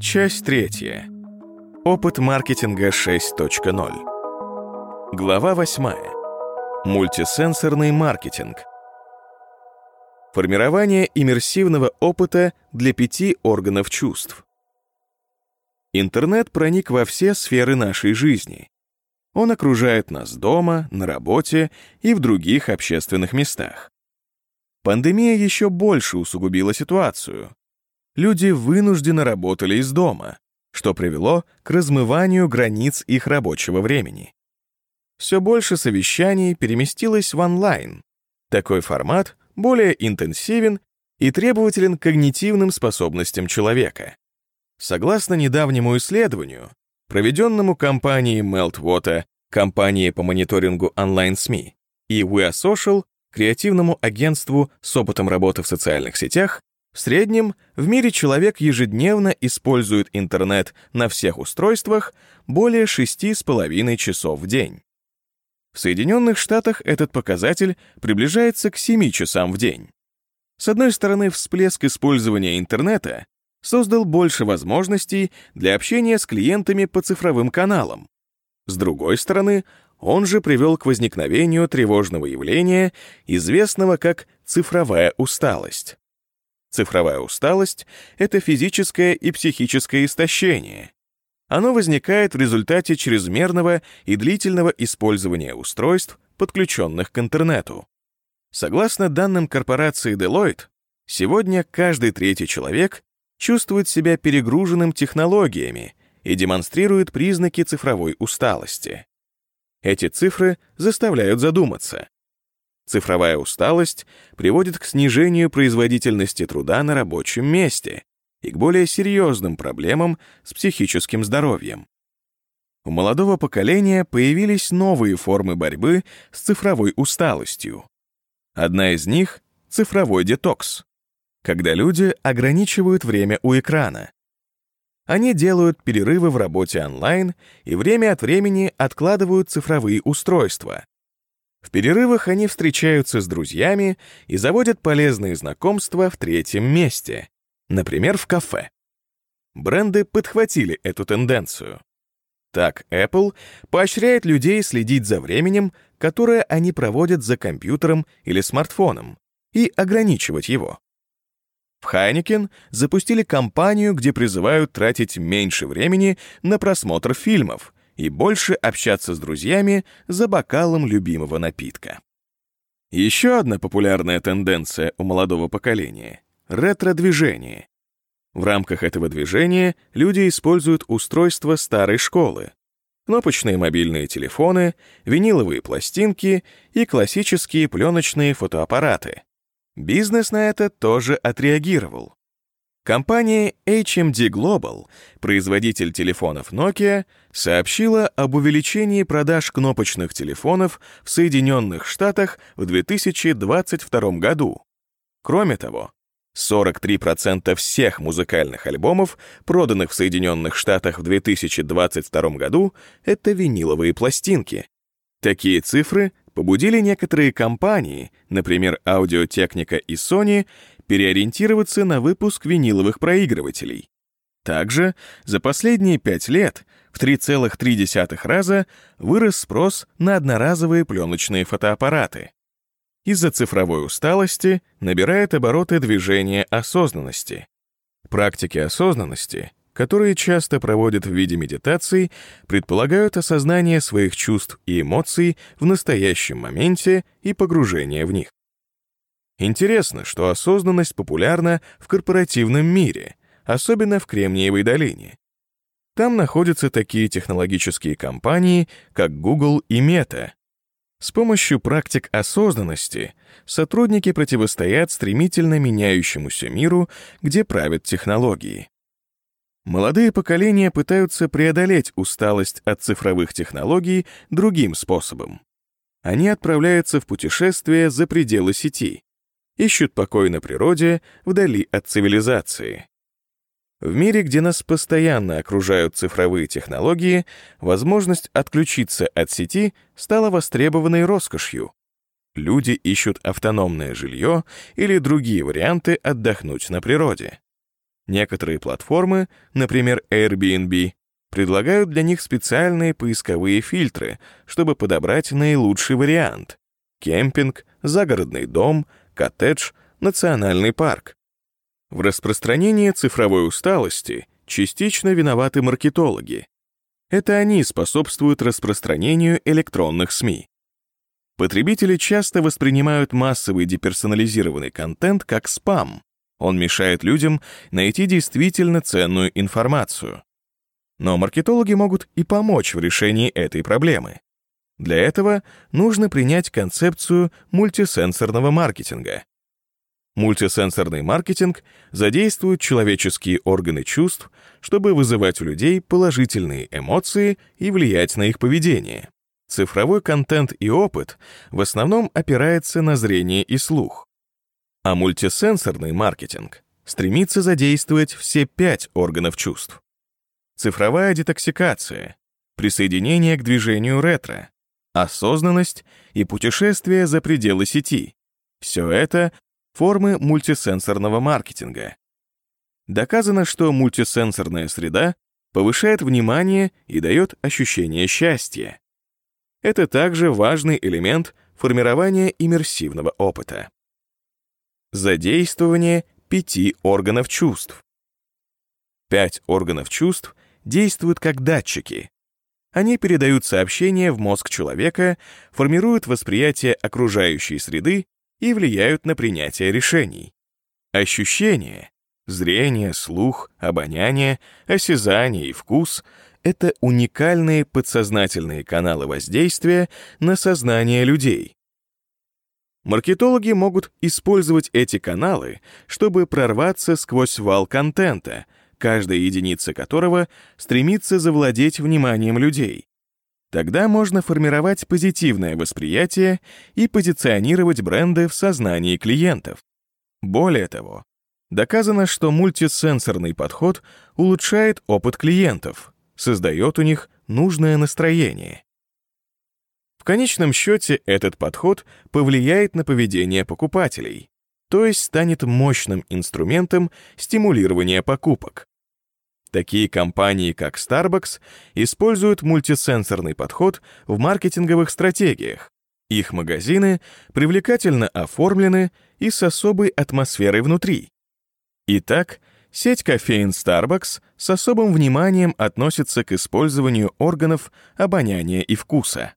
Часть третья. Опыт маркетинга 6.0. Глава 8. Мультисенсорный маркетинг. Формирование иммерсивного опыта для пяти органов чувств. Интернет проник во все сферы нашей жизни. Он окружает нас дома, на работе и в других общественных местах. Пандемия еще больше усугубила ситуацию. Люди вынужденно работали из дома, что привело к размыванию границ их рабочего времени. Все больше совещаний переместилось в онлайн. Такой формат более интенсивен и требователен когнитивным способностям человека. Согласно недавнему исследованию, проведенному компанией Meltwater, компанией по мониторингу онлайн-СМИ, и We Social, креативному агентству с опытом работы в социальных сетях, в среднем в мире человек ежедневно использует интернет на всех устройствах более 6,5 часов в день. В Соединенных Штатах этот показатель приближается к 7 часам в день. С одной стороны, всплеск использования интернета создал больше возможностей для общения с клиентами по цифровым каналам. С другой стороны, он же привел к возникновению тревожного явления, известного как цифровая усталость. Цифровая усталость — это физическое и психическое истощение, оно возникает в результате чрезмерного и длительного использования устройств, подключенных к интернету. Согласно данным корпорации Deloitte, сегодня каждый третий человек чувствует себя перегруженным технологиями и демонстрирует признаки цифровой усталости. Эти цифры заставляют задуматься. Цифровая усталость приводит к снижению производительности труда на рабочем месте, и к более серьезным проблемам с психическим здоровьем. У молодого поколения появились новые формы борьбы с цифровой усталостью. Одна из них — цифровой детокс, когда люди ограничивают время у экрана. Они делают перерывы в работе онлайн и время от времени откладывают цифровые устройства. В перерывах они встречаются с друзьями и заводят полезные знакомства в третьем месте, например, в кафе. Бренды подхватили эту тенденцию. Так, Apple поощряет людей следить за временем, которое они проводят за компьютером или смартфоном, и ограничивать его. В Heineken запустили кампанию, где призывают тратить меньше времени на просмотр фильмов и больше общаться с друзьями за бокалом любимого напитка. Еще одна популярная тенденция у молодого поколения ретро-движение. В рамках этого движения люди используют устройства старой школы, кнопочные мобильные телефоны, виниловые пластинки и классические пленочные фотоаппараты. Бизнес на это тоже отреагировал. Компания HMD Global, производитель телефонов Nokia, сообщила об увеличении продаж кнопочных телефонов в Соединенных Штатах в 2022 году. Кроме того, 43% всех музыкальных альбомов, проданных в Соединенных Штатах в 2022 году, это виниловые пластинки. Такие цифры побудили некоторые компании, например, Аудиотехника и Sony, переориентироваться на выпуск виниловых проигрывателей. Также за последние пять лет в 3,3 раза вырос спрос на одноразовые пленочные фотоаппараты из-за цифровой усталости набирает обороты движения осознанности. Практики осознанности, которые часто проводят в виде медитаций, предполагают осознание своих чувств и эмоций в настоящем моменте и погружение в них. Интересно, что осознанность популярна в корпоративном мире, особенно в Кремниевой долине. Там находятся такие технологические компании, как Google и Meta, с помощью практик осознанности сотрудники противостоят стремительно меняющемуся миру, где правят технологии. Молодые поколения пытаются преодолеть усталость от цифровых технологий другим способом. Они отправляются в путешествие за пределы сети, ищут покой на природе вдали от цивилизации. В мире, где нас постоянно окружают цифровые технологии, возможность отключиться от сети стала востребованной роскошью. Люди ищут автономное жилье или другие варианты отдохнуть на природе. Некоторые платформы, например Airbnb, предлагают для них специальные поисковые фильтры, чтобы подобрать наилучший вариант — кемпинг, загородный дом, коттедж, национальный парк. В распространении цифровой усталости частично виноваты маркетологи. Это они способствуют распространению электронных СМИ. Потребители часто воспринимают массовый деперсонализированный контент как спам. Он мешает людям найти действительно ценную информацию. Но маркетологи могут и помочь в решении этой проблемы. Для этого нужно принять концепцию мультисенсорного маркетинга. Мультисенсорный маркетинг задействует человеческие органы чувств, чтобы вызывать у людей положительные эмоции и влиять на их поведение. Цифровой контент и опыт в основном опирается на зрение и слух. А мультисенсорный маркетинг стремится задействовать все пять органов чувств. Цифровая детоксикация, присоединение к движению ретро, осознанность и путешествие за пределы сети. Все это формы мультисенсорного маркетинга. Доказано, что мультисенсорная среда повышает внимание и дает ощущение счастья. Это также важный элемент формирования иммерсивного опыта. Задействование пяти органов чувств. Пять органов чувств действуют как датчики. Они передают сообщения в мозг человека, формируют восприятие окружающей среды и влияют на принятие решений. Ощущения — зрение, слух, обоняние, осязание и вкус — это уникальные подсознательные каналы воздействия на сознание людей. Маркетологи могут использовать эти каналы, чтобы прорваться сквозь вал контента, каждая единица которого стремится завладеть вниманием людей. Тогда можно формировать позитивное восприятие и позиционировать бренды в сознании клиентов. Более того, доказано, что мультисенсорный подход улучшает опыт клиентов, создает у них нужное настроение. В конечном счете этот подход повлияет на поведение покупателей, то есть станет мощным инструментом стимулирования покупок. Такие компании, как Starbucks, используют мультисенсорный подход в маркетинговых стратегиях. Их магазины привлекательно оформлены и с особой атмосферой внутри. Итак, сеть кофеин Starbucks с особым вниманием относится к использованию органов обоняния и вкуса.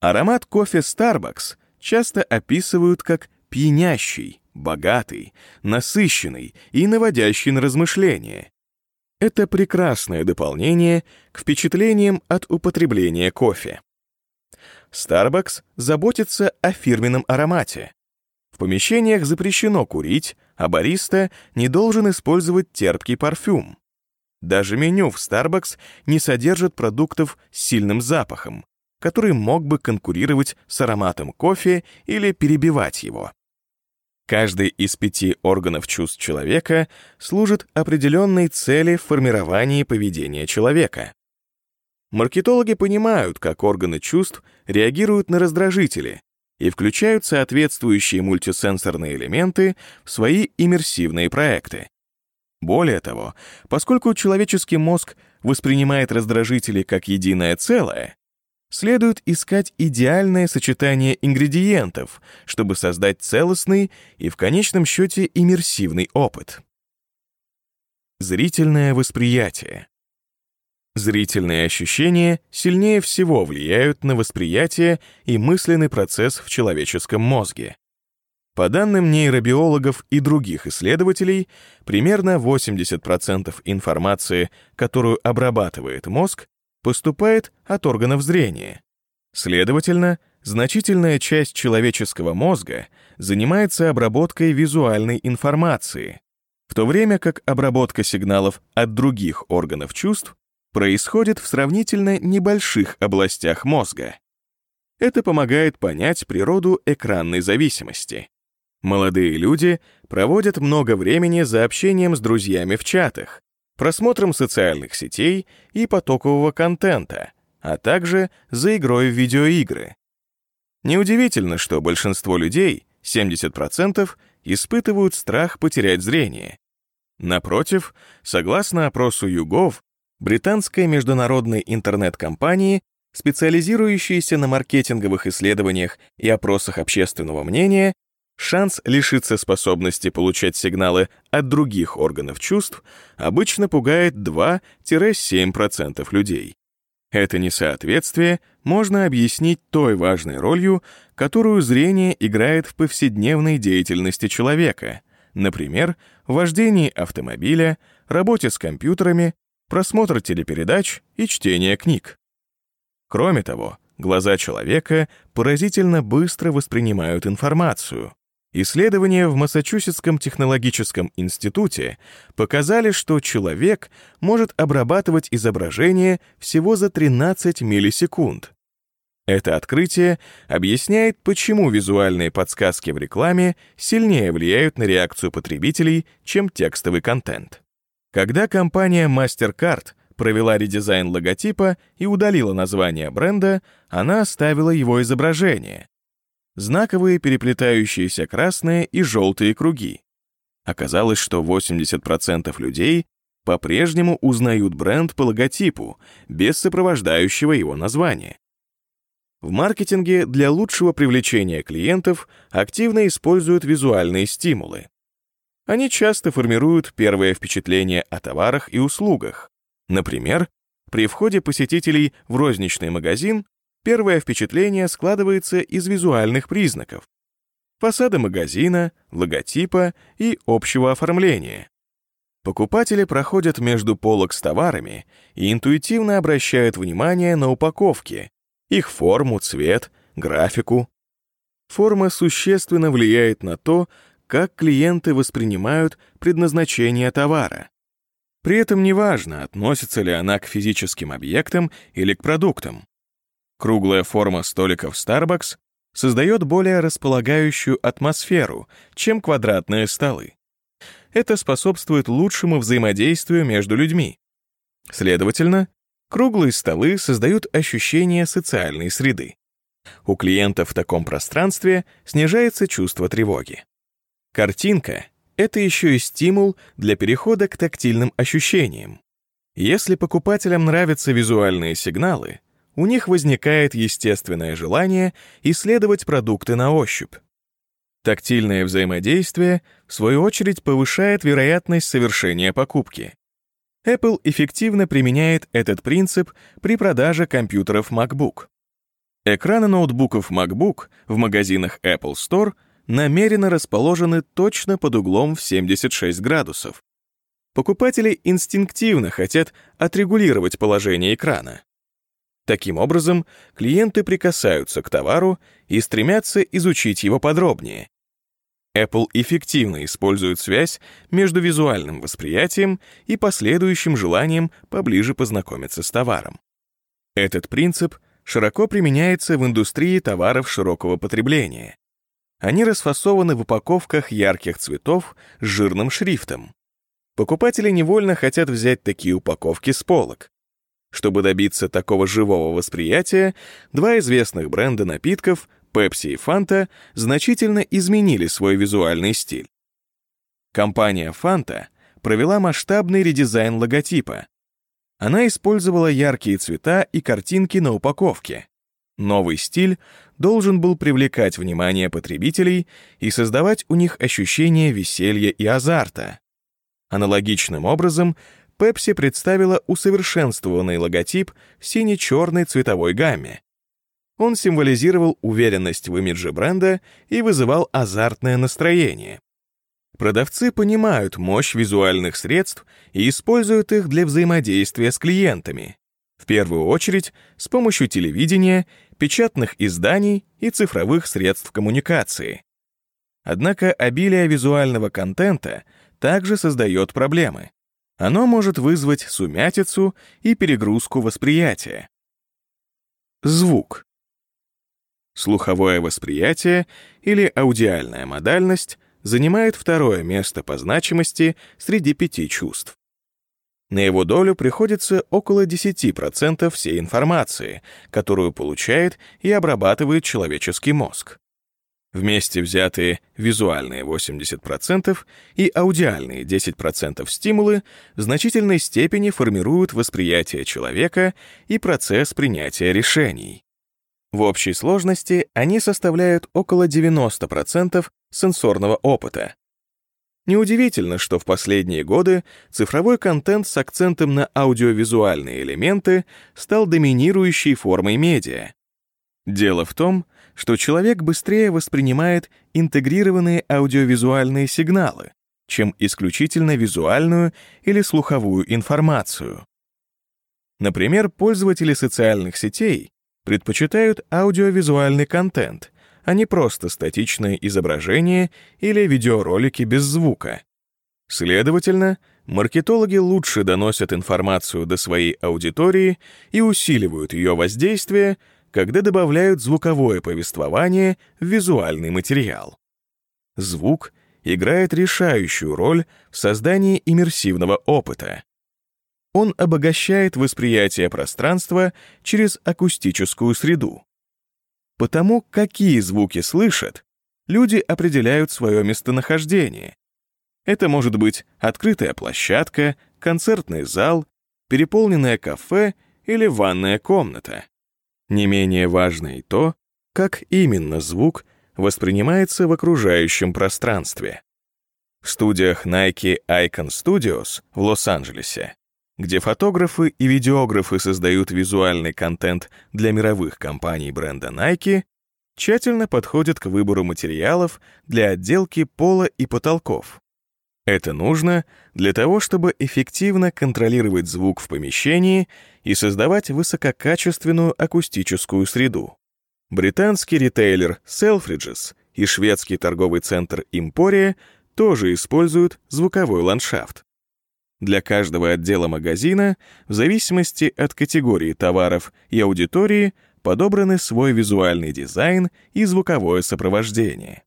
Аромат кофе Starbucks часто описывают как пьянящий, богатый, насыщенный и наводящий на размышления. Это прекрасное дополнение к впечатлениям от употребления кофе. Starbucks заботится о фирменном аромате. В помещениях запрещено курить, а бариста не должен использовать терпкий парфюм. Даже меню в Starbucks не содержит продуктов с сильным запахом, который мог бы конкурировать с ароматом кофе или перебивать его. Каждый из пяти органов чувств человека служит определенной цели в формировании поведения человека. Маркетологи понимают, как органы чувств реагируют на раздражители и включают соответствующие мультисенсорные элементы в свои иммерсивные проекты. Более того, поскольку человеческий мозг воспринимает раздражители как единое целое, следует искать идеальное сочетание ингредиентов, чтобы создать целостный и в конечном счете иммерсивный опыт. Зрительное восприятие. Зрительные ощущения сильнее всего влияют на восприятие и мысленный процесс в человеческом мозге. По данным нейробиологов и других исследователей, примерно 80% информации, которую обрабатывает мозг, поступает от органов зрения. Следовательно, значительная часть человеческого мозга занимается обработкой визуальной информации, в то время как обработка сигналов от других органов чувств происходит в сравнительно небольших областях мозга. Это помогает понять природу экранной зависимости. Молодые люди проводят много времени за общением с друзьями в чатах, просмотром социальных сетей и потокового контента, а также за игрой в видеоигры. Неудивительно, что большинство людей, 70%, испытывают страх потерять зрение. Напротив, согласно опросу Югов, британской международной интернет-компании, специализирующейся на маркетинговых исследованиях и опросах общественного мнения, шанс лишиться способности получать сигналы от других органов чувств обычно пугает 2-7% людей. Это несоответствие можно объяснить той важной ролью, которую зрение играет в повседневной деятельности человека, например, в вождении автомобиля, работе с компьютерами, просмотр телепередач и чтение книг. Кроме того, глаза человека поразительно быстро воспринимают информацию. Исследования в Массачусетском технологическом институте показали, что человек может обрабатывать изображение всего за 13 миллисекунд. Это открытие объясняет, почему визуальные подсказки в рекламе сильнее влияют на реакцию потребителей, чем текстовый контент. Когда компания MasterCard провела редизайн логотипа и удалила название бренда, она оставила его изображение. Знаковые переплетающиеся красные и желтые круги. Оказалось, что 80% людей по-прежнему узнают бренд по логотипу, без сопровождающего его названия. В маркетинге для лучшего привлечения клиентов активно используют визуальные стимулы. Они часто формируют первое впечатление о товарах и услугах. Например, при входе посетителей в розничный магазин первое впечатление складывается из визуальных признаков. Фасада магазина, логотипа и общего оформления. Покупатели проходят между полок с товарами и интуитивно обращают внимание на упаковки, их форму, цвет, графику. Форма существенно влияет на то, как клиенты воспринимают предназначение товара. При этом неважно, относится ли она к физическим объектам или к продуктам. Круглая форма столиков Starbucks создает более располагающую атмосферу, чем квадратные столы. Это способствует лучшему взаимодействию между людьми. Следовательно, круглые столы создают ощущение социальной среды. У клиента в таком пространстве снижается чувство тревоги. Картинка — это еще и стимул для перехода к тактильным ощущениям. Если покупателям нравятся визуальные сигналы, у них возникает естественное желание исследовать продукты на ощупь. Тактильное взаимодействие, в свою очередь, повышает вероятность совершения покупки. Apple эффективно применяет этот принцип при продаже компьютеров MacBook. Экраны ноутбуков MacBook в магазинах Apple Store намеренно расположены точно под углом в 76 градусов. Покупатели инстинктивно хотят отрегулировать положение экрана. Таким образом, клиенты прикасаются к товару и стремятся изучить его подробнее. Apple эффективно использует связь между визуальным восприятием и последующим желанием поближе познакомиться с товаром. Этот принцип широко применяется в индустрии товаров широкого потребления. Они расфасованы в упаковках ярких цветов с жирным шрифтом. Покупатели невольно хотят взять такие упаковки с полок. Чтобы добиться такого живого восприятия, два известных бренда напитков, Pepsi и Fanta, значительно изменили свой визуальный стиль. Компания Fanta провела масштабный редизайн логотипа. Она использовала яркие цвета и картинки на упаковке. Новый стиль должен был привлекать внимание потребителей и создавать у них ощущение веселья и азарта. Аналогичным образом Pepsi представила усовершенствованный логотип в сине-черной цветовой гамме. Он символизировал уверенность в имидже бренда и вызывал азартное настроение. Продавцы понимают мощь визуальных средств и используют их для взаимодействия с клиентами. В первую очередь с помощью телевидения печатных изданий и цифровых средств коммуникации. Однако обилие визуального контента также создает проблемы. Оно может вызвать сумятицу и перегрузку восприятия. Звук. Слуховое восприятие или аудиальная модальность занимает второе место по значимости среди пяти чувств. На его долю приходится около 10% всей информации, которую получает и обрабатывает человеческий мозг. Вместе взятые визуальные 80% и аудиальные 10% стимулы в значительной степени формируют восприятие человека и процесс принятия решений. В общей сложности они составляют около 90% сенсорного опыта. Неудивительно, что в последние годы цифровой контент с акцентом на аудиовизуальные элементы стал доминирующей формой медиа. Дело в том, что человек быстрее воспринимает интегрированные аудиовизуальные сигналы, чем исключительно визуальную или слуховую информацию. Например, пользователи социальных сетей предпочитают аудиовизуальный контент, а не просто статичное изображение или видеоролики без звука. Следовательно, маркетологи лучше доносят информацию до своей аудитории и усиливают ее воздействие, когда добавляют звуковое повествование в визуальный материал. Звук играет решающую роль в создании иммерсивного опыта. Он обогащает восприятие пространства через акустическую среду. Потому какие звуки слышат, люди определяют свое местонахождение. Это может быть открытая площадка, концертный зал, переполненное кафе или ванная комната. Не менее важно и то, как именно звук воспринимается в окружающем пространстве. В студиях Nike Icon Studios в Лос-Анджелесе, где фотографы и видеографы создают визуальный контент для мировых компаний бренда Nike, тщательно подходят к выбору материалов для отделки пола и потолков. Это нужно для того, чтобы эффективно контролировать звук в помещении и создавать высококачественную акустическую среду. Британский ритейлер Selfridges и шведский торговый центр Emporia тоже используют звуковой ландшафт. Для каждого отдела магазина, в зависимости от категории товаров и аудитории, подобраны свой визуальный дизайн и звуковое сопровождение.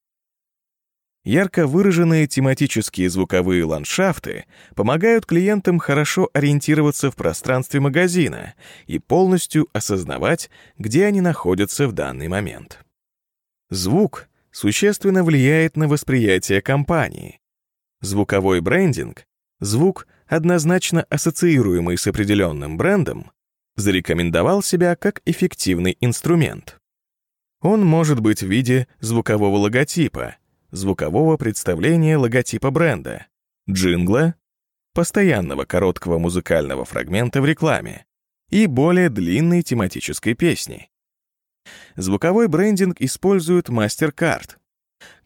Ярко выраженные тематические звуковые ландшафты помогают клиентам хорошо ориентироваться в пространстве магазина и полностью осознавать, где они находятся в данный момент. Звук существенно влияет на восприятие компании. Звуковой брендинг — звук, однозначно ассоциируемый с определенным брендом, зарекомендовал себя как эффективный инструмент. Он может быть в виде звукового логотипа — звукового представления логотипа бренда, джингла, постоянного короткого музыкального фрагмента в рекламе и более длинной тематической песни. Звуковой брендинг использует MasterCard.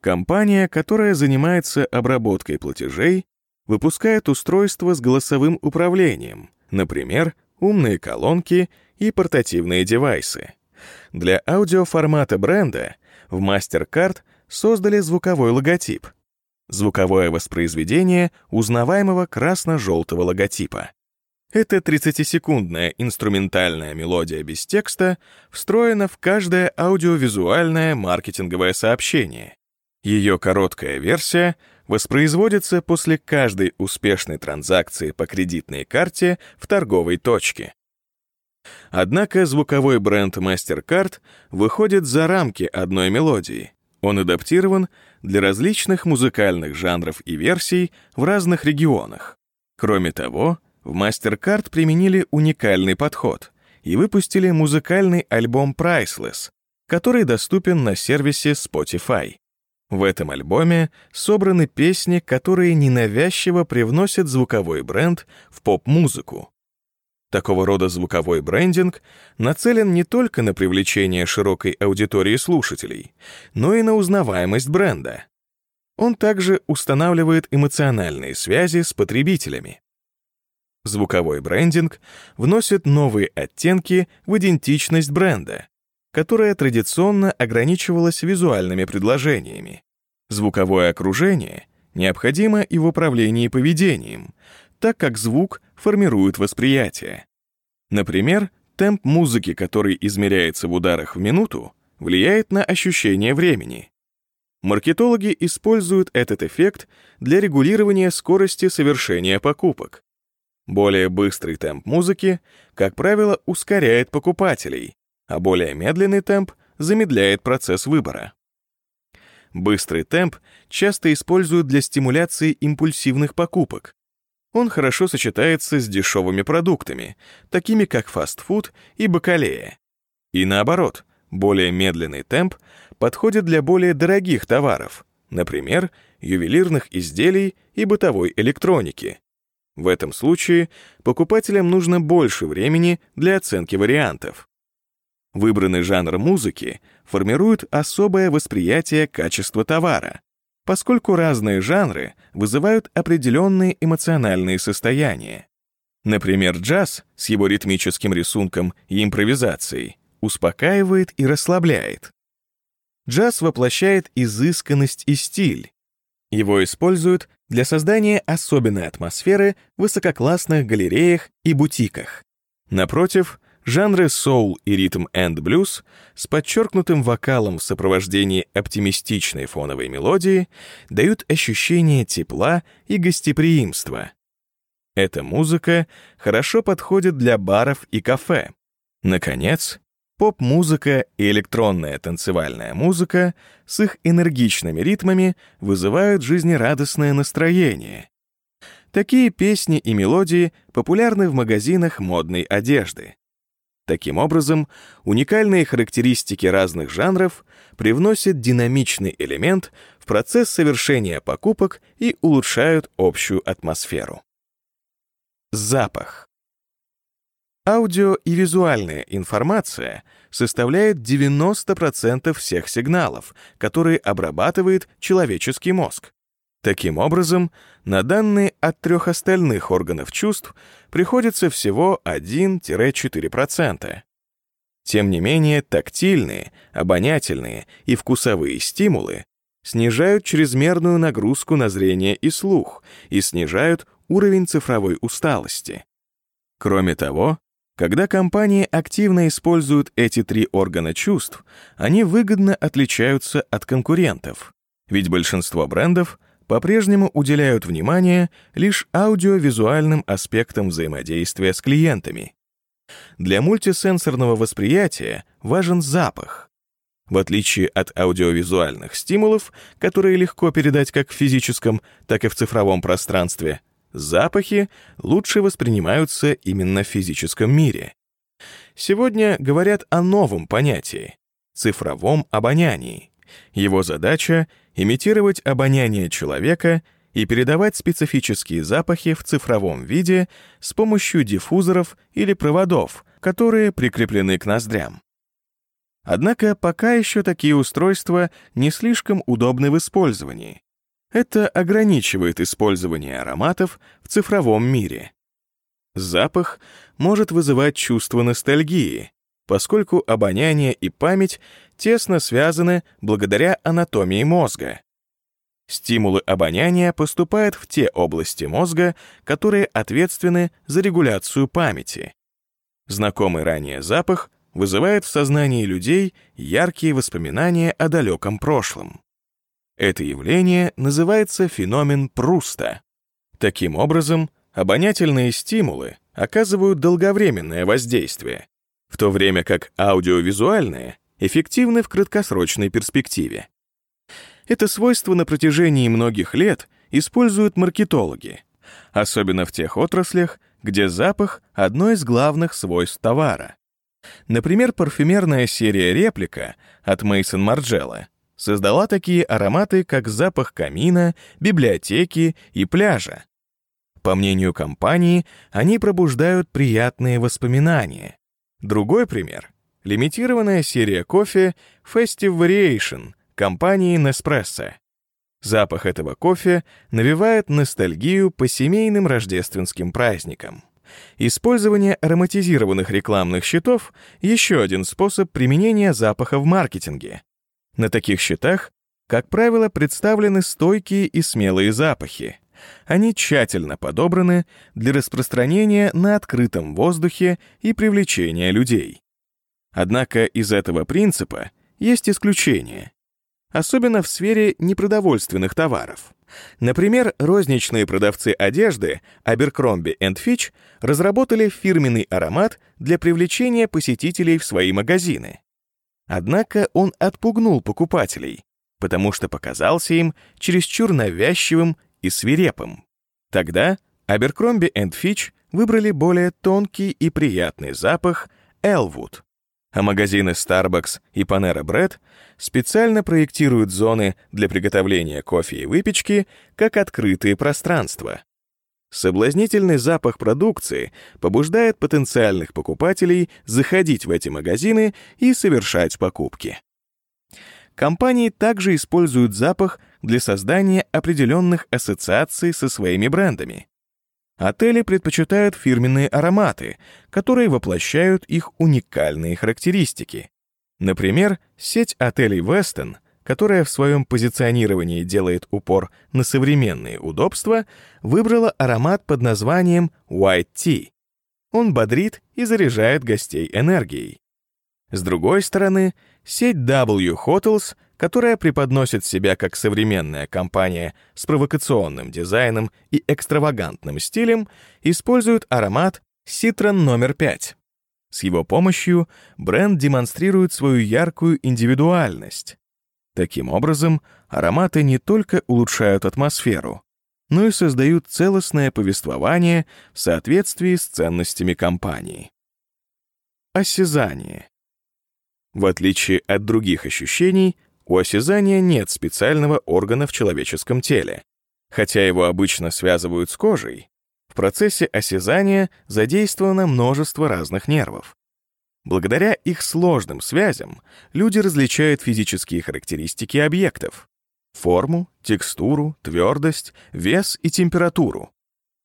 Компания, которая занимается обработкой платежей, выпускает устройства с голосовым управлением, например, умные колонки и портативные девайсы. Для аудиоформата бренда в MasterCard создали звуковой логотип. Звуковое воспроизведение узнаваемого красно-желтого логотипа. Эта 30-секундная инструментальная мелодия без текста встроена в каждое аудиовизуальное маркетинговое сообщение. Ее короткая версия воспроизводится после каждой успешной транзакции по кредитной карте в торговой точке. Однако звуковой бренд MasterCard выходит за рамки одной мелодии он адаптирован для различных музыкальных жанров и версий в разных регионах. Кроме того, в MasterCard применили уникальный подход и выпустили музыкальный альбом Priceless, который доступен на сервисе Spotify. В этом альбоме собраны песни, которые ненавязчиво привносят звуковой бренд в поп-музыку. Такого рода звуковой брендинг нацелен не только на привлечение широкой аудитории слушателей, но и на узнаваемость бренда. Он также устанавливает эмоциональные связи с потребителями. Звуковой брендинг вносит новые оттенки в идентичность бренда, которая традиционно ограничивалась визуальными предложениями. Звуковое окружение необходимо и в управлении поведением, так как звук формирует восприятие. Например, темп музыки, который измеряется в ударах в минуту, влияет на ощущение времени. Маркетологи используют этот эффект для регулирования скорости совершения покупок. Более быстрый темп музыки, как правило, ускоряет покупателей, а более медленный темп замедляет процесс выбора. Быстрый темп часто используют для стимуляции импульсивных покупок. Он хорошо сочетается с дешевыми продуктами, такими как фастфуд и бакалея. И наоборот, более медленный темп подходит для более дорогих товаров, например, ювелирных изделий и бытовой электроники. В этом случае покупателям нужно больше времени для оценки вариантов. Выбранный жанр музыки формирует особое восприятие качества товара, поскольку разные жанры вызывают определенные эмоциональные состояния. Например, джаз с его ритмическим рисунком и импровизацией успокаивает и расслабляет. Джаз воплощает изысканность и стиль. Его используют для создания особенной атмосферы в высококлассных галереях и бутиках. Напротив, жанры соул и ритм энд блюз с подчеркнутым вокалом в сопровождении оптимистичной фоновой мелодии дают ощущение тепла и гостеприимства. Эта музыка хорошо подходит для баров и кафе. Наконец, поп-музыка и электронная танцевальная музыка с их энергичными ритмами вызывают жизнерадостное настроение. Такие песни и мелодии популярны в магазинах модной одежды. Таким образом, уникальные характеристики разных жанров привносят динамичный элемент в процесс совершения покупок и улучшают общую атмосферу. Запах. Аудио и визуальная информация составляет 90% всех сигналов, которые обрабатывает человеческий мозг. Таким образом, на данные от трех остальных органов чувств приходится всего 1-4%. Тем не менее, тактильные, обонятельные и вкусовые стимулы снижают чрезмерную нагрузку на зрение и слух и снижают уровень цифровой усталости. Кроме того, когда компании активно используют эти три органа чувств, они выгодно отличаются от конкурентов, ведь большинство брендов по-прежнему уделяют внимание лишь аудиовизуальным аспектам взаимодействия с клиентами. Для мультисенсорного восприятия важен запах. В отличие от аудиовизуальных стимулов, которые легко передать как в физическом, так и в цифровом пространстве, запахи лучше воспринимаются именно в физическом мире. Сегодня говорят о новом понятии — цифровом обонянии. Его задача — имитировать обоняние человека и передавать специфические запахи в цифровом виде с помощью диффузоров или проводов, которые прикреплены к ноздрям. Однако пока еще такие устройства не слишком удобны в использовании, это ограничивает использование ароматов в цифровом мире. Запах может вызывать чувство ностальгии, поскольку обоняние и память тесно связаны благодаря анатомии мозга. Стимулы обоняния поступают в те области мозга, которые ответственны за регуляцию памяти. Знакомый ранее запах вызывает в сознании людей яркие воспоминания о далеком прошлом. Это явление называется феномен Пруста. Таким образом, обонятельные стимулы оказывают долговременное воздействие, в то время как аудиовизуальные эффективны в краткосрочной перспективе. Это свойство на протяжении многих лет используют маркетологи, особенно в тех отраслях, где запах — одно из главных свойств товара. Например, парфюмерная серия «Реплика» от Мейсон Марджелла создала такие ароматы, как запах камина, библиотеки и пляжа. По мнению компании, они пробуждают приятные воспоминания. Другой пример — лимитированная серия кофе Festive Variation компании Nespresso. Запах этого кофе навевает ностальгию по семейным рождественским праздникам. Использование ароматизированных рекламных щитов — еще один способ применения запаха в маркетинге. На таких счетах, как правило, представлены стойкие и смелые запахи. Они тщательно подобраны для распространения на открытом воздухе и привлечения людей. Однако из этого принципа есть исключения, особенно в сфере непродовольственных товаров. Например, розничные продавцы одежды Abercrombie Fitch разработали фирменный аромат для привлечения посетителей в свои магазины. Однако он отпугнул покупателей, потому что показался им чересчур навязчивым и свирепым. Тогда Abercrombie Fitch выбрали более тонкий и приятный запах Elwood, а магазины Starbucks и Panera Bread специально проектируют зоны для приготовления кофе и выпечки как открытые пространства. Соблазнительный запах продукции побуждает потенциальных покупателей заходить в эти магазины и совершать покупки. Компании также используют запах для создания определенных ассоциаций со своими брендами. Отели предпочитают фирменные ароматы, которые воплощают их уникальные характеристики. Например, сеть отелей Weston, которая в своем позиционировании делает упор на современные удобства, выбрала аромат под названием White Tea. Он бодрит и заряжает гостей энергией. С другой стороны, сеть W Hotels которая преподносит себя как современная компания с провокационным дизайном и экстравагантным стилем, использует аромат Citron номер 5. С его помощью бренд демонстрирует свою яркую индивидуальность. Таким образом, ароматы не только улучшают атмосферу, но и создают целостное повествование в соответствии с ценностями компании. Осязание. В отличие от других ощущений, у осязания нет специального органа в человеческом теле. Хотя его обычно связывают с кожей, в процессе осязания задействовано множество разных нервов. Благодаря их сложным связям люди различают физические характеристики объектов — форму, текстуру, твердость, вес и температуру.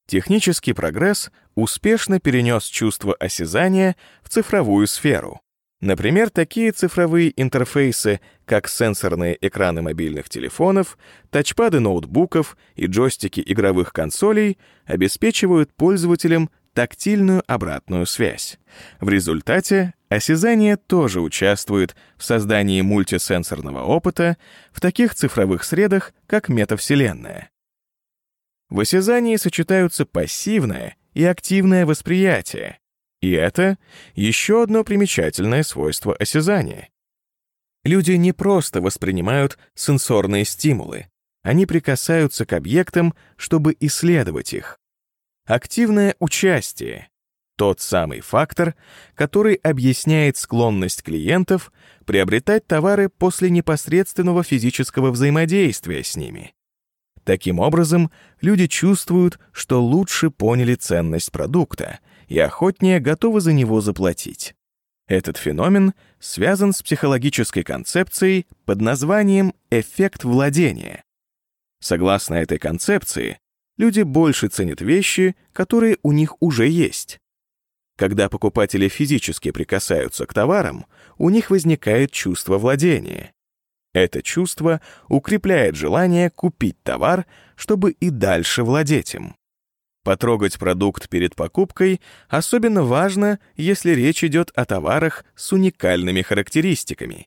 Технический прогресс успешно перенес чувство осязания в цифровую сферу. Например, такие цифровые интерфейсы, как сенсорные экраны мобильных телефонов, тачпады ноутбуков и джойстики игровых консолей, обеспечивают пользователям тактильную обратную связь. В результате осязание тоже участвует в создании мультисенсорного опыта в таких цифровых средах, как метавселенная. В осязании сочетаются пассивное и активное восприятие, и это еще одно примечательное свойство осязания. Люди не просто воспринимают сенсорные стимулы, они прикасаются к объектам, чтобы исследовать их. Активное участие — тот самый фактор, который объясняет склонность клиентов приобретать товары после непосредственного физического взаимодействия с ними. Таким образом, люди чувствуют, что лучше поняли ценность продукта и охотнее готовы за него заплатить. Этот феномен связан с психологической концепцией под названием «эффект владения». Согласно этой концепции, люди больше ценят вещи, которые у них уже есть. Когда покупатели физически прикасаются к товарам, у них возникает чувство владения. Это чувство укрепляет желание купить товар, чтобы и дальше владеть им. Потрогать продукт перед покупкой особенно важно, если речь идет о товарах с уникальными характеристиками.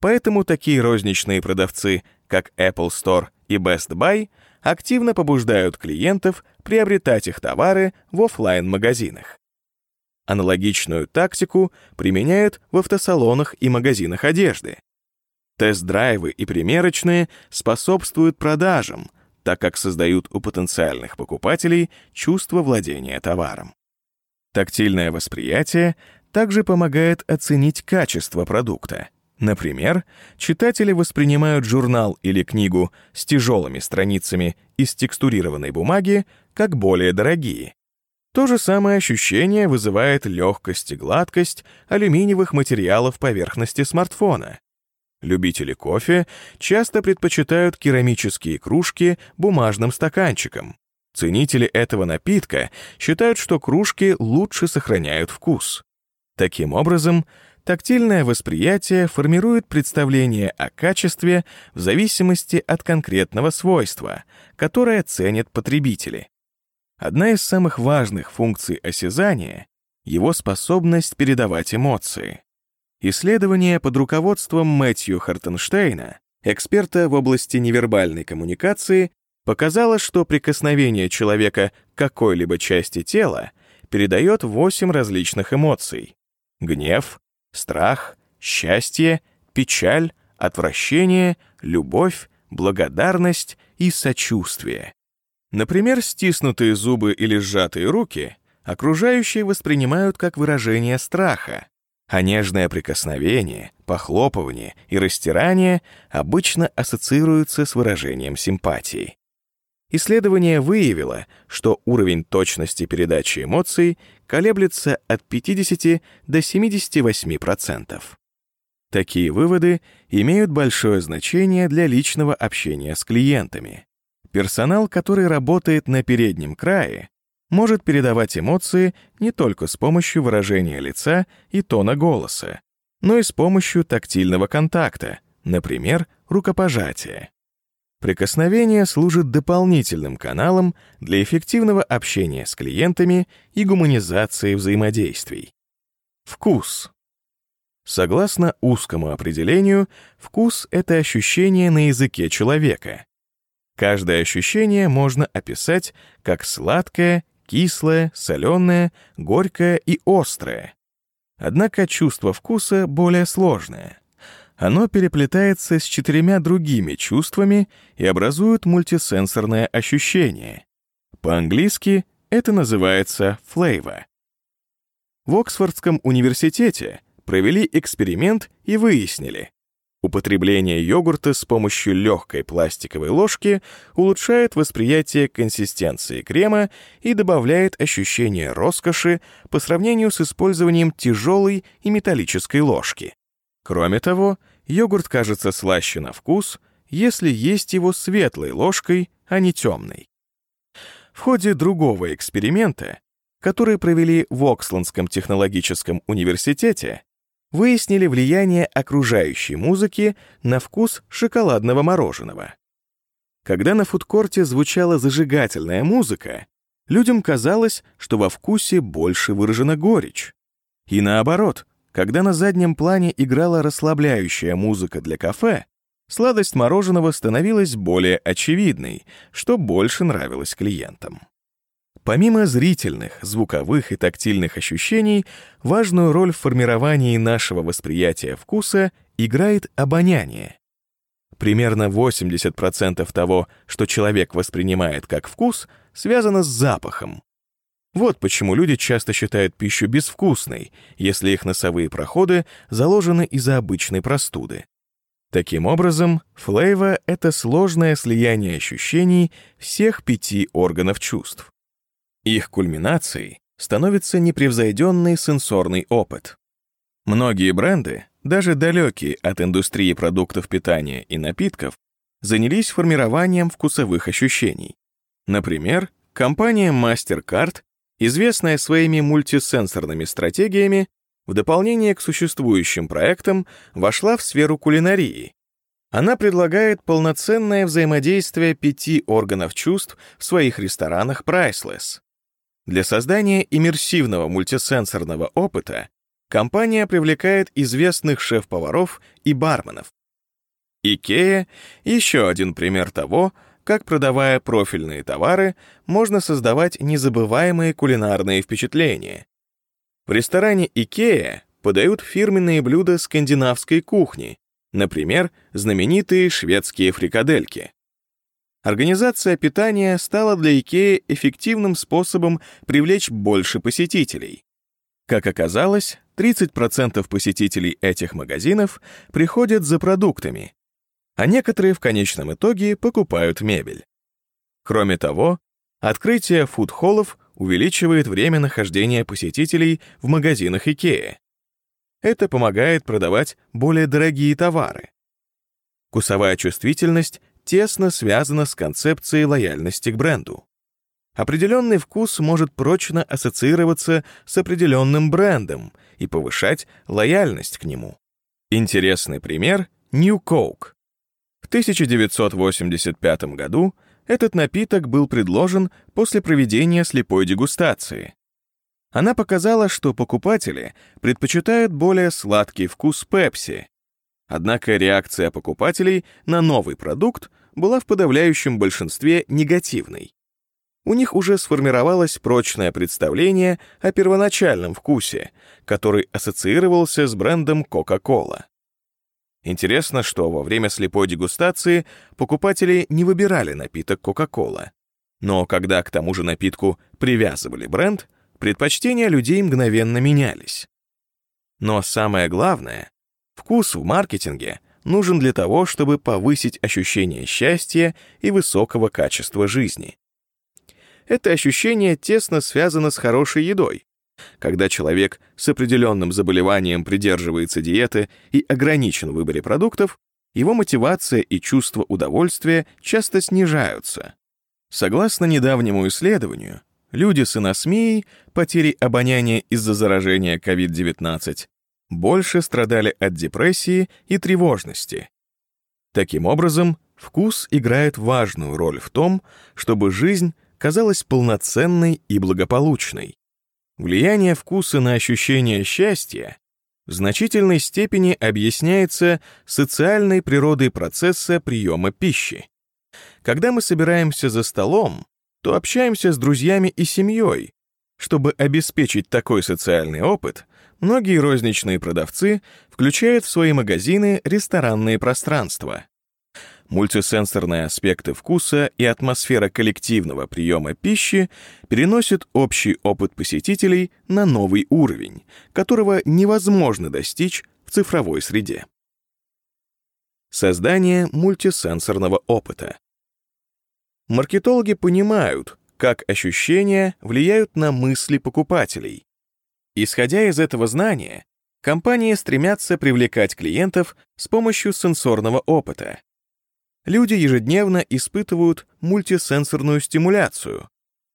Поэтому такие розничные продавцы, как Apple Store и Best Buy, активно побуждают клиентов приобретать их товары в офлайн-магазинах. Аналогичную тактику применяют в автосалонах и магазинах одежды. Тест-драйвы и примерочные способствуют продажам, так как создают у потенциальных покупателей чувство владения товаром. Тактильное восприятие также помогает оценить качество продукта. Например, читатели воспринимают журнал или книгу с тяжелыми страницами из текстурированной бумаги как более дорогие. То же самое ощущение вызывает легкость и гладкость алюминиевых материалов поверхности смартфона. Любители кофе часто предпочитают керамические кружки бумажным стаканчикам. Ценители этого напитка считают, что кружки лучше сохраняют вкус. Таким образом, тактильное восприятие формирует представление о качестве в зависимости от конкретного свойства, которое ценят потребители. Одна из самых важных функций осязания — его способность передавать эмоции. Исследование под руководством Мэтью Хартенштейна, эксперта в области невербальной коммуникации, показало, что прикосновение человека к какой-либо части тела передает восемь различных эмоций — гнев, страх, счастье, печаль, отвращение, любовь, благодарность и сочувствие. Например, стиснутые зубы или сжатые руки окружающие воспринимают как выражение страха, а нежное прикосновение, похлопывание и растирание обычно ассоциируются с выражением симпатии. Исследование выявило, что уровень точности передачи эмоций колеблется от 50 до 78%. Такие выводы имеют большое значение для личного общения с клиентами. Персонал, который работает на переднем крае, может передавать эмоции не только с помощью выражения лица и тона голоса, но и с помощью тактильного контакта, например, рукопожатия. Прикосновение служит дополнительным каналом для эффективного общения с клиентами и гуманизации взаимодействий. Вкус. Согласно узкому определению, вкус — это ощущение на языке человека. Каждое ощущение можно описать как сладкое, кислое, соленое, горькое и острое. Однако чувство вкуса более сложное. Оно переплетается с четырьмя другими чувствами и образует мультисенсорное ощущение. По-английски это называется флейва. В Оксфордском университете провели эксперимент и выяснили, употребление йогурта с помощью легкой пластиковой ложки улучшает восприятие консистенции крема и добавляет ощущение роскоши по сравнению с использованием тяжелой и металлической ложки. Кроме того, йогурт кажется слаще на вкус, если есть его светлой ложкой, а не темной. В ходе другого эксперимента, который провели в Окслендском технологическом университете, выяснили влияние окружающей музыки на вкус шоколадного мороженого. Когда на фудкорте звучала зажигательная музыка, людям казалось, что во вкусе больше выражена горечь. И наоборот, когда на заднем плане играла расслабляющая музыка для кафе, сладость мороженого становилась более очевидной, что больше нравилось клиентам. Помимо зрительных, звуковых и тактильных ощущений, важную роль в формировании нашего восприятия вкуса играет обоняние. Примерно 80% того, что человек воспринимает как вкус, связано с запахом. Вот почему люди часто считают пищу безвкусной, если их носовые проходы заложены из-за обычной простуды. Таким образом, флейва — это сложное слияние ощущений всех пяти органов чувств. Их кульминацией становится непревзойденный сенсорный опыт. Многие бренды, даже далекие от индустрии продуктов питания и напитков, занялись формированием вкусовых ощущений. Например, компания MasterCard известная своими мультисенсорными стратегиями, в дополнение к существующим проектам вошла в сферу кулинарии. Она предлагает полноценное взаимодействие пяти органов чувств в своих ресторанах Priceless. Для создания иммерсивного мультисенсорного опыта компания привлекает известных шеф-поваров и барменов. IKEA — еще один пример того, как, продавая профильные товары, можно создавать незабываемые кулинарные впечатления. В ресторане IKEA подают фирменные блюда скандинавской кухни, например, знаменитые шведские фрикадельки. Организация питания стала для IKEA эффективным способом привлечь больше посетителей. Как оказалось, 30% посетителей этих магазинов приходят за продуктами, а некоторые в конечном итоге покупают мебель. Кроме того, открытие фудхоллов увеличивает время нахождения посетителей в магазинах IKEA. Это помогает продавать более дорогие товары. Вкусовая чувствительность тесно связана с концепцией лояльности к бренду. Определенный вкус может прочно ассоциироваться с определенным брендом и повышать лояльность к нему. Интересный пример — New Coke. В 1985 году этот напиток был предложен после проведения слепой дегустации. Она показала, что покупатели предпочитают более сладкий вкус пепси. Однако реакция покупателей на новый продукт была в подавляющем большинстве негативной. У них уже сформировалось прочное представление о первоначальном вкусе, который ассоциировался с брендом Coca-Cola. Интересно, что во время слепой дегустации покупатели не выбирали напиток Coca-Cola. Но когда к тому же напитку привязывали бренд, предпочтения людей мгновенно менялись. Но самое главное, вкус в маркетинге нужен для того, чтобы повысить ощущение счастья и высокого качества жизни. Это ощущение тесно связано с хорошей едой. Когда человек с определенным заболеванием придерживается диеты и ограничен в выборе продуктов, его мотивация и чувство удовольствия часто снижаются. Согласно недавнему исследованию, люди с анасмией, потерей обоняния из-за заражения COVID-19, больше страдали от депрессии и тревожности. Таким образом, вкус играет важную роль в том, чтобы жизнь казалась полноценной и благополучной. Влияние вкуса на ощущение счастья в значительной степени объясняется социальной природой процесса приема пищи. Когда мы собираемся за столом, то общаемся с друзьями и семьей. Чтобы обеспечить такой социальный опыт, многие розничные продавцы включают в свои магазины ресторанные пространства. Мультисенсорные аспекты вкуса и атмосфера коллективного приема пищи переносят общий опыт посетителей на новый уровень, которого невозможно достичь в цифровой среде. Создание мультисенсорного опыта. Маркетологи понимают, как ощущения влияют на мысли покупателей. Исходя из этого знания, компании стремятся привлекать клиентов с помощью сенсорного опыта, люди ежедневно испытывают мультисенсорную стимуляцию.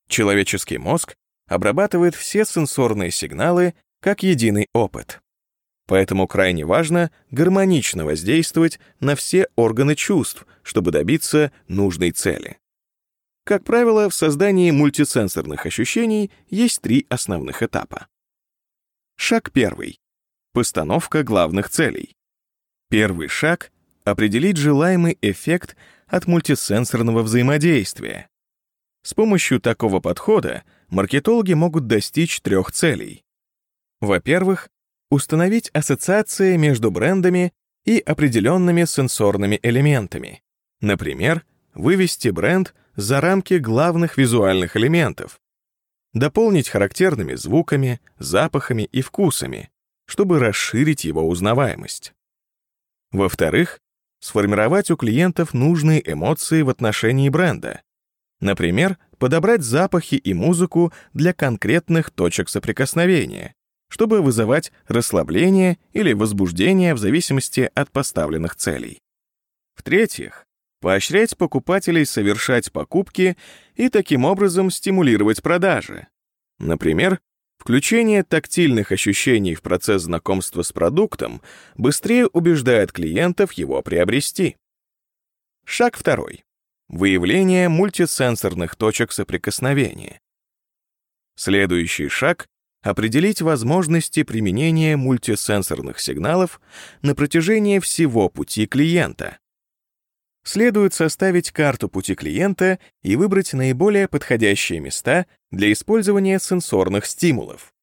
Человеческий мозг обрабатывает все сенсорные сигналы как единый опыт. Поэтому крайне важно гармонично воздействовать на все органы чувств, чтобы добиться нужной цели. Как правило, в создании мультисенсорных ощущений есть три основных этапа. Шаг первый. Постановка главных целей. Первый шаг определить желаемый эффект от мультисенсорного взаимодействия. С помощью такого подхода маркетологи могут достичь трех целей. Во-первых, установить ассоциации между брендами и определенными сенсорными элементами. Например, вывести бренд за рамки главных визуальных элементов, дополнить характерными звуками, запахами и вкусами, чтобы расширить его узнаваемость. Во-вторых, сформировать у клиентов нужные эмоции в отношении бренда. Например, подобрать запахи и музыку для конкретных точек соприкосновения, чтобы вызывать расслабление или возбуждение в зависимости от поставленных целей. В-третьих, поощрять покупателей совершать покупки и таким образом стимулировать продажи. Например, Включение тактильных ощущений в процесс знакомства с продуктом быстрее убеждает клиентов его приобрести. Шаг второй. Выявление мультисенсорных точек соприкосновения. Следующий шаг — определить возможности применения мультисенсорных сигналов на протяжении всего пути клиента. Следует составить карту пути клиента и выбрать наиболее подходящие места для использования сенсорных стимулов.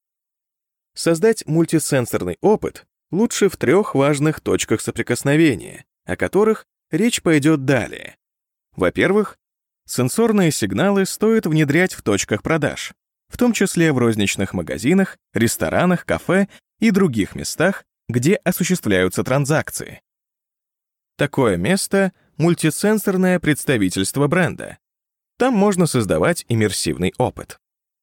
Создать мультисенсорный опыт лучше в трех важных точках соприкосновения, о которых речь пойдет далее. Во-первых, сенсорные сигналы стоит внедрять в точках продаж, в том числе в розничных магазинах, ресторанах, кафе и других местах, где осуществляются транзакции. Такое место мультисенсорное представительство бренда. Там можно создавать иммерсивный опыт.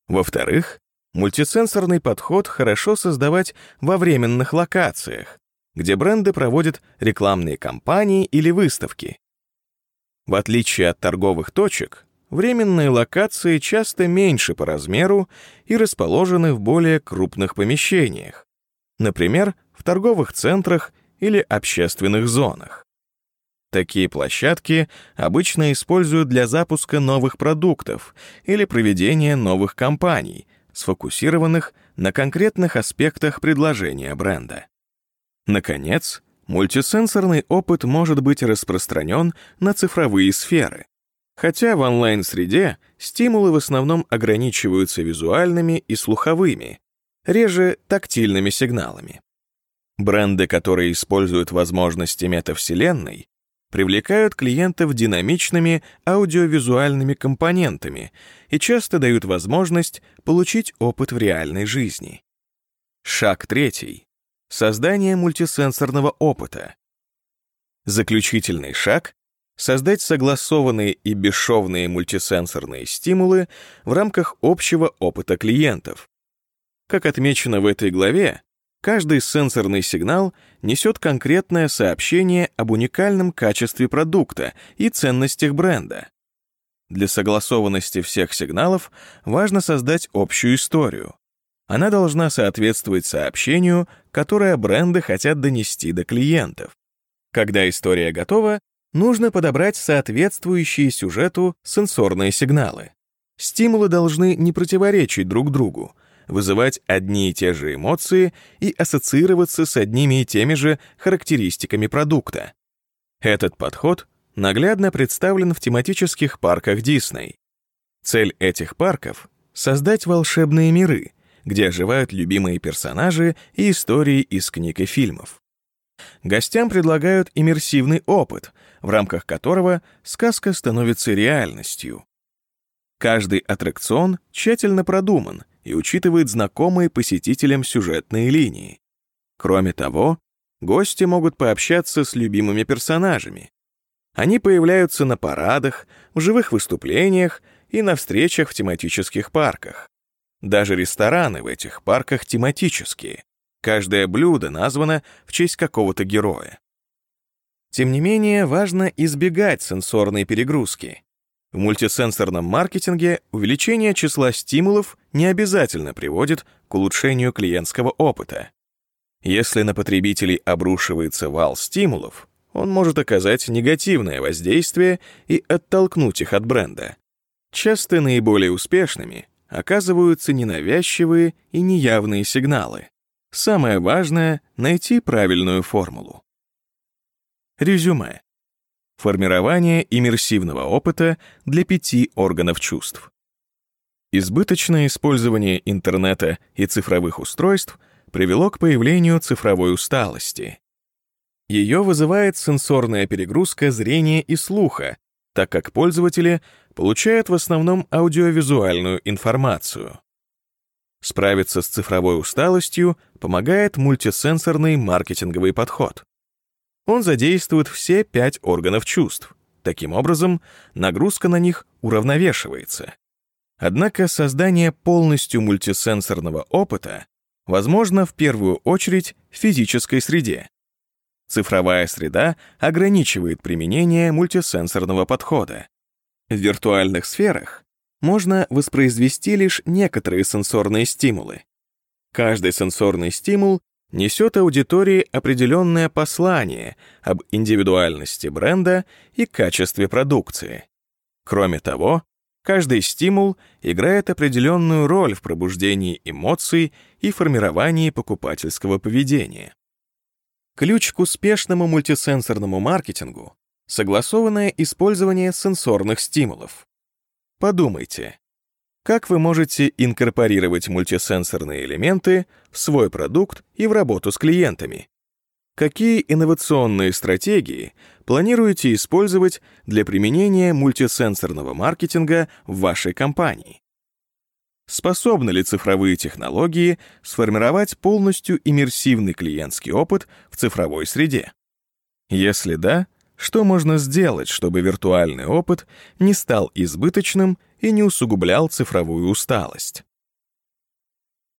Во-вторых, мультисенсорный подход хорошо создавать во временных локациях, где бренды проводят рекламные кампании или выставки. В отличие от торговых точек, временные локации часто меньше по размеру и расположены в более крупных помещениях, например, в торговых центрах или общественных зонах. Такие площадки обычно используют для запуска новых продуктов или проведения новых кампаний, сфокусированных на конкретных аспектах предложения бренда. Наконец, мультисенсорный опыт может быть распространен на цифровые сферы. Хотя в онлайн-среде стимулы в основном ограничиваются визуальными и слуховыми, реже тактильными сигналами. Бренды, которые используют возможности метавселенной, привлекают клиентов динамичными аудиовизуальными компонентами и часто дают возможность получить опыт в реальной жизни. Шаг третий. Создание мультисенсорного опыта. Заключительный шаг — создать согласованные и бесшовные мультисенсорные стимулы в рамках общего опыта клиентов. Как отмечено в этой главе, каждый сенсорный сигнал несет конкретное сообщение об уникальном качестве продукта и ценностях бренда. Для согласованности всех сигналов важно создать общую историю. Она должна соответствовать сообщению, которое бренды хотят донести до клиентов. Когда история готова, нужно подобрать соответствующие сюжету сенсорные сигналы. Стимулы должны не противоречить друг другу, вызывать одни и те же эмоции и ассоциироваться с одними и теми же характеристиками продукта. Этот подход наглядно представлен в тематических парках Дисней. Цель этих парков — создать волшебные миры, где оживают любимые персонажи и истории из книг и фильмов. Гостям предлагают иммерсивный опыт, в рамках которого сказка становится реальностью. Каждый аттракцион тщательно продуман и учитывает знакомые посетителям сюжетные линии. Кроме того, гости могут пообщаться с любимыми персонажами. Они появляются на парадах, в живых выступлениях и на встречах в тематических парках. Даже рестораны в этих парках тематические. Каждое блюдо названо в честь какого-то героя. Тем не менее, важно избегать сенсорной перегрузки. В мультисенсорном маркетинге увеличение числа стимулов не обязательно приводит к улучшению клиентского опыта. Если на потребителей обрушивается вал стимулов, он может оказать негативное воздействие и оттолкнуть их от бренда. Часто наиболее успешными оказываются ненавязчивые и неявные сигналы. Самое важное — найти правильную формулу. Резюме. Формирование иммерсивного опыта для пяти органов чувств. Избыточное использование интернета и цифровых устройств привело к появлению цифровой усталости. Ее вызывает сенсорная перегрузка зрения и слуха, так как пользователи получают в основном аудиовизуальную информацию. Справиться с цифровой усталостью помогает мультисенсорный маркетинговый подход. Он задействует все пять органов чувств. Таким образом, нагрузка на них уравновешивается. Однако создание полностью мультисенсорного опыта возможно в первую очередь в физической среде. Цифровая среда ограничивает применение мультисенсорного подхода. В виртуальных сферах можно воспроизвести лишь некоторые сенсорные стимулы. Каждый сенсорный стимул несет аудитории определенное послание об индивидуальности бренда и качестве продукции. Кроме того, каждый стимул играет определенную роль в пробуждении эмоций и формировании покупательского поведения. Ключ к успешному мультисенсорному маркетингу — согласованное использование сенсорных стимулов. Подумайте, как вы можете инкорпорировать мультисенсорные элементы в свой продукт и в работу с клиентами? Какие инновационные стратегии планируете использовать для применения мультисенсорного маркетинга в вашей компании? Способны ли цифровые технологии сформировать полностью иммерсивный клиентский опыт в цифровой среде? Если да, что можно сделать, чтобы виртуальный опыт не стал избыточным и не усугублял цифровую усталость?